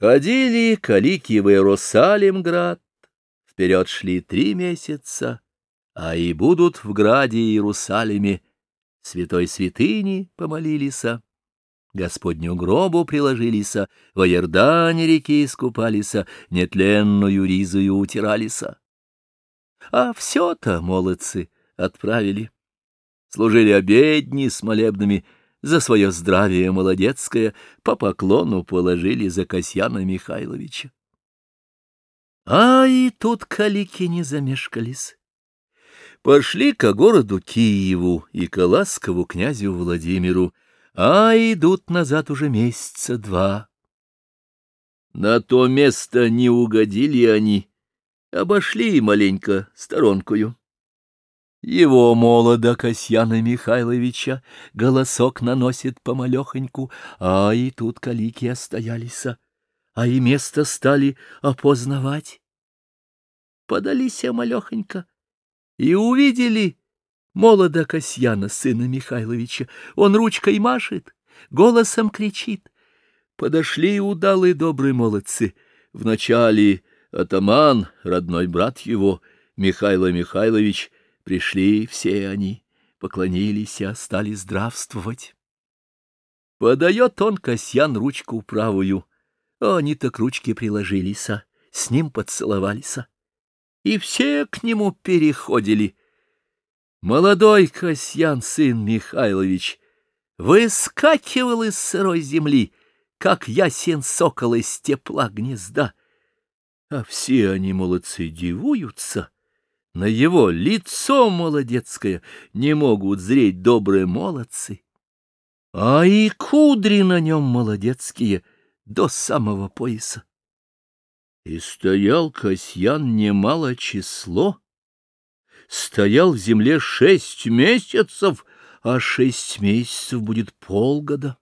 Ходили калики в Иерусалимград, вперед шли три месяца, а и будут в граде Иерусалиме, святой святыни помолились, Господню гробу приложились, во Иордане реки искупались, нетленную ризую утирались. А все-то, молодцы, отправили. Служили обедни с молебными, за свое здравие молодецкое по поклону положили за Касьяна Михайловича. А и тут калики не замешкались. Пошли к городу Киеву и к ласкову князю Владимиру, а идут назад уже месяца два. На то место не угодили они, обошли маленько сторонкою. Его молода Касьяна Михайловича голосок наносит помалехоньку, а и тут калики остоялись, а и место стали опознавать. Подались малехонько и увидели молода Касьяна, сына Михайловича. Он ручкой машет, голосом кричит. Подошли удалые добрые молодцы. Вначале атаман, родной брат его, Михайло Михайлович, Пришли все они, поклонились и стали здравствовать. Подает он Касьян ручку правую, а они-то к ручке приложились, а с ним поцеловались. И все к нему переходили. Молодой Касьян, сын Михайлович, выскакивал из сырой земли, как ясен сокол из тепла гнезда. А все они, молодцы, дивуются — на его лицо молодецкое не могут зреть добрые молодцы, а и кудри на нем молодецкие до самого пояса. И стоял Касьян немало число, стоял в земле шесть месяцев, а шесть месяцев будет полгода.